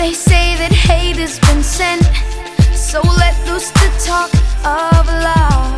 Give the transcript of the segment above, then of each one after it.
They say that hate has been sent, so let loose the talk of love.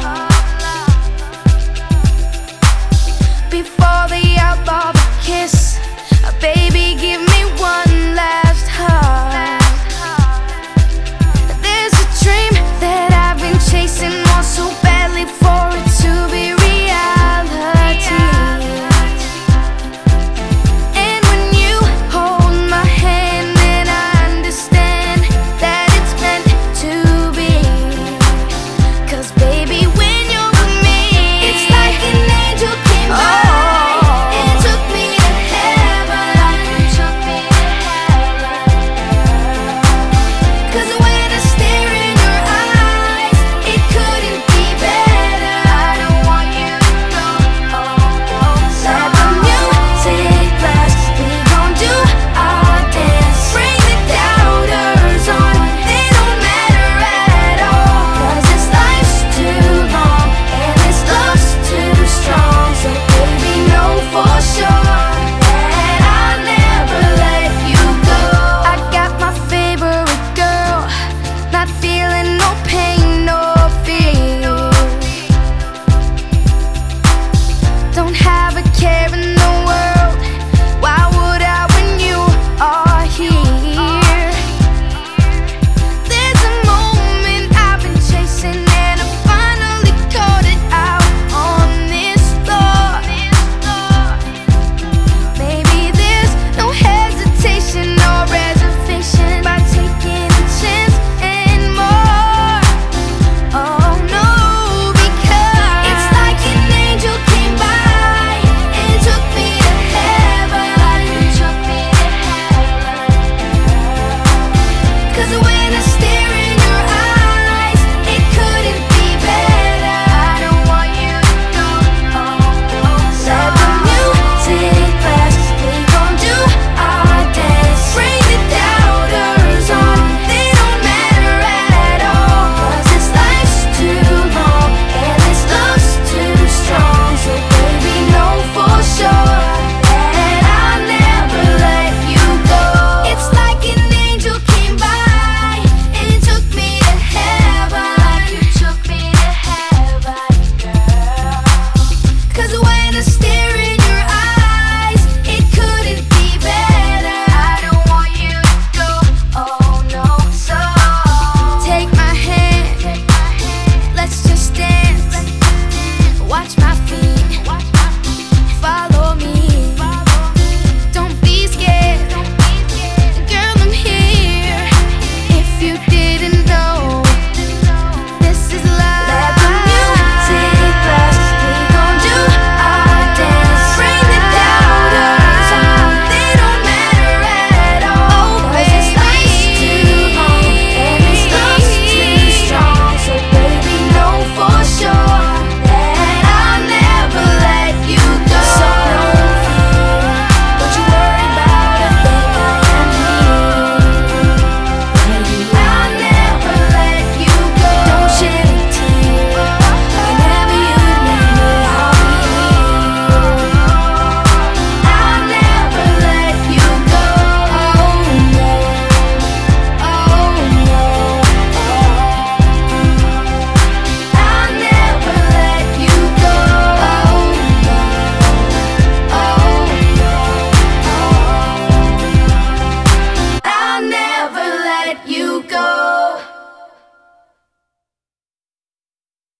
still